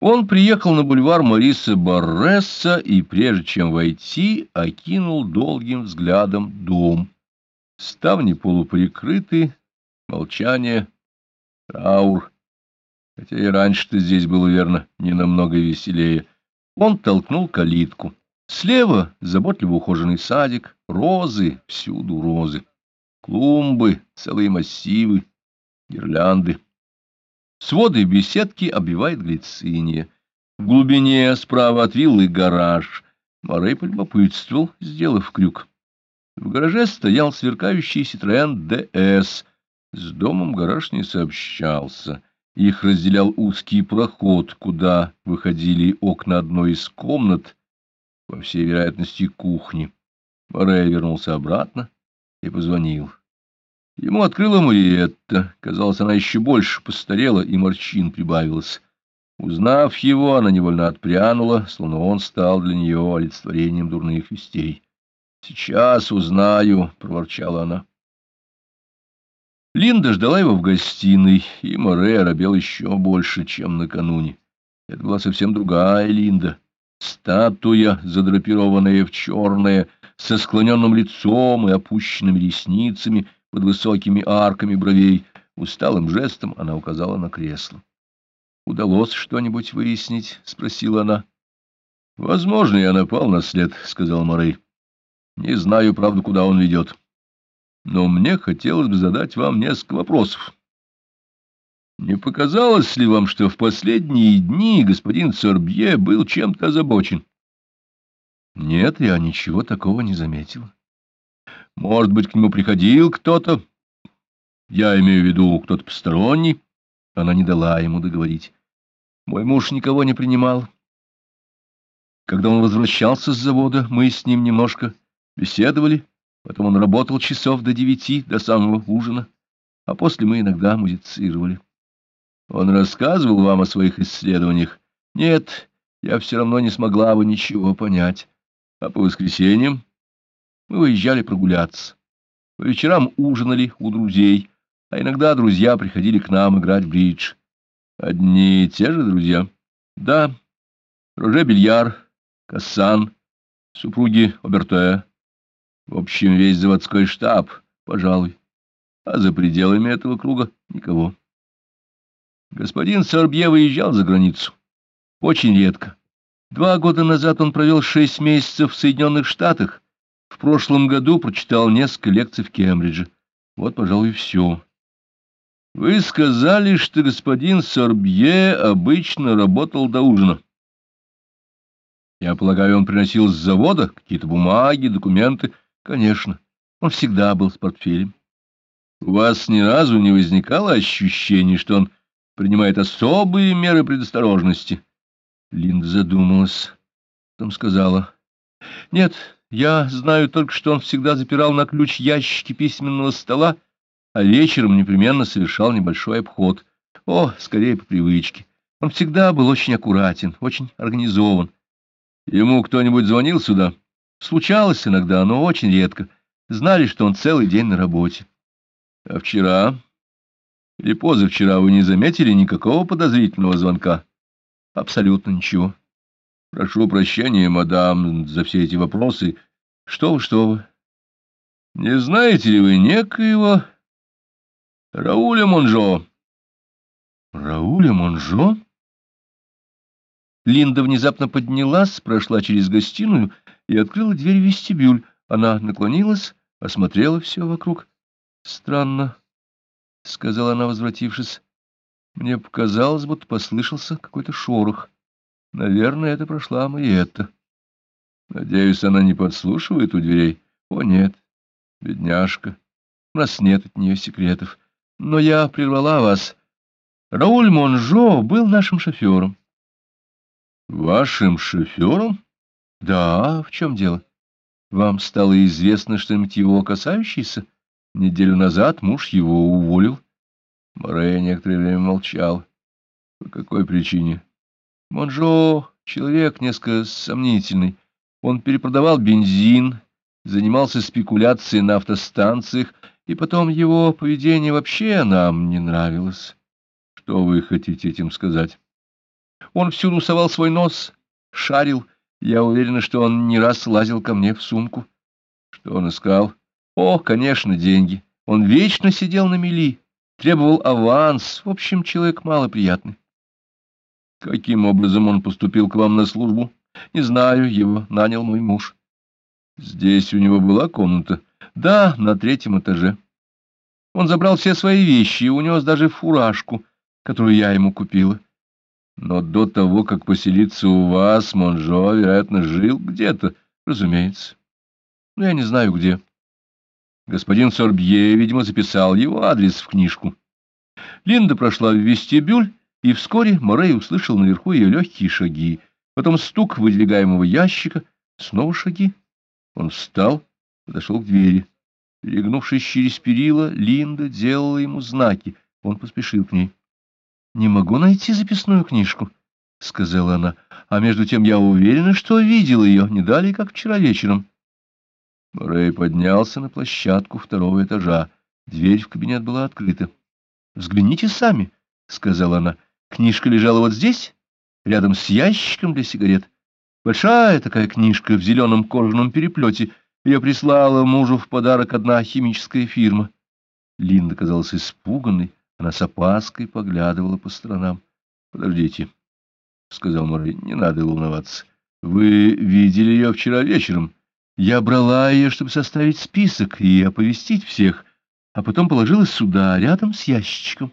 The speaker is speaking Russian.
Он приехал на бульвар Мариса Барресса и, прежде чем войти, окинул долгим взглядом дом. Ставни полуприкрыты, молчание, траур. Хотя и раньше-то здесь было, верно, не намного веселее. Он толкнул калитку. Слева заботливо ухоженный садик, розы, всюду розы. Клумбы, целые массивы, гирлянды. Своды беседки обвивает глициния. В глубине справа от виллы гараж. Морей полюбопытствовал, сделав крюк. В гараже стоял сверкающий Citroёn DS. С домом гараж не сообщался. Их разделял узкий проход, куда выходили окна одной из комнат, по всей вероятности, кухни. Морей вернулся обратно и позвонил. Ему открыла Мариетта. Казалось, она еще больше постарела, и морщин прибавилось. Узнав его, она невольно отпрянула, словно он стал для нее олицетворением дурных вестей. — Сейчас узнаю, — проворчала она. Линда ждала его в гостиной, и Море оробел еще больше, чем накануне. Это была совсем другая Линда. Статуя, задрапированная в черное, со склоненным лицом и опущенными ресницами — под высокими арками бровей. Усталым жестом она указала на кресло. — Удалось что-нибудь выяснить? — спросила она. — Возможно, я напал на след, — сказал Морей. — Не знаю, правда, куда он ведет. Но мне хотелось бы задать вам несколько вопросов. Не показалось ли вам, что в последние дни господин Сорбье был чем-то озабочен? — Нет, я ничего такого не заметила. Может быть, к нему приходил кто-то? Я имею в виду кто-то посторонний. Она не дала ему договорить. Мой муж никого не принимал. Когда он возвращался с завода, мы с ним немножко беседовали. Потом он работал часов до девяти, до самого ужина. А после мы иногда музицировали. Он рассказывал вам о своих исследованиях? Нет, я все равно не смогла бы ничего понять. А по воскресеньям мы выезжали прогуляться. По вечерам ужинали у друзей, а иногда друзья приходили к нам играть в бридж. Одни и те же друзья. Да, Роже Бильяр, Кассан, супруги Оберте. В общем, весь заводской штаб, пожалуй. А за пределами этого круга никого. Господин Сорбье выезжал за границу. Очень редко. Два года назад он провел шесть месяцев в Соединенных Штатах, в прошлом году прочитал несколько лекций в Кембридже. Вот, пожалуй, все. Вы сказали, что господин Сорбье обычно работал до ужина. Я полагаю, он приносил с завода какие-то бумаги, документы. Конечно, он всегда был с портфелем. У вас ни разу не возникало ощущения, что он принимает особые меры предосторожности? Линда задумалась, потом сказала. — Нет, я знаю только, что он всегда запирал на ключ ящики письменного стола, а вечером непременно совершал небольшой обход. О, скорее по привычке. Он всегда был очень аккуратен, очень организован. Ему кто-нибудь звонил сюда? Случалось иногда, но очень редко. Знали, что он целый день на работе. А вчера или позавчера вы не заметили никакого подозрительного звонка? Абсолютно ничего. Прошу прощения, мадам, за все эти вопросы. Что вы, что вы? Не знаете ли вы некоего Рауля Монжо? Рауля Монжо? Линда внезапно поднялась, прошла через гостиную и открыла дверь в вестибюль. Она наклонилась, осмотрела все вокруг. Странно, — сказала она, возвратившись. Мне показалось, будто послышался какой-то шорох. Наверное, это прошла Мариетта. Надеюсь, она не подслушивает у дверей. О, нет, бедняжка, у нас нет от нее секретов. Но я прервала вас. Рауль Монжо был нашим шофером. Вашим шофером? Да, в чем дело? Вам стало известно что-нибудь его касающееся? Неделю назад муж его уволил. Морей некоторое время молчал. По какой причине? Монжо — человек несколько сомнительный. Он перепродавал бензин, занимался спекуляцией на автостанциях, и потом его поведение вообще нам не нравилось. Что вы хотите этим сказать? Он всюду совал свой нос, шарил. Я уверена, что он не раз лазил ко мне в сумку. Что он искал? О, конечно, деньги. Он вечно сидел на мели, требовал аванс. В общем, человек малоприятный. Каким образом он поступил к вам на службу? Не знаю, его нанял мой муж. Здесь у него была комната? Да, на третьем этаже. Он забрал все свои вещи и унес даже фуражку, которую я ему купила. Но до того, как поселиться у вас, Монжо, вероятно, жил где-то, разумеется. Но я не знаю, где. Господин Сорбье, видимо, записал его адрес в книжку. Линда прошла в вестибюль, и вскоре Морей услышал наверху ее легкие шаги, потом стук выдвигаемого ящика, снова шаги. Он встал, подошел к двери. Перегнувшись через перила, Линда делала ему знаки. Он поспешил к ней. — Не могу найти записную книжку, — сказала она, — а между тем я уверена, что видел ее не далее, как вчера вечером. Рэй поднялся на площадку второго этажа. Дверь в кабинет была открыта. — Взгляните сами, — сказала она. — Книжка лежала вот здесь, рядом с ящиком для сигарет. Большая такая книжка в зеленом кожаном переплете — ее прислала мужу в подарок одна химическая фирма. Линда казалась испуганной, она с опаской поглядывала по сторонам. — Подождите, — сказал Моррей, — не надо волноваться. Вы видели ее вчера вечером. Я брала ее, чтобы составить список и оповестить всех, а потом положила сюда, рядом с ящичком.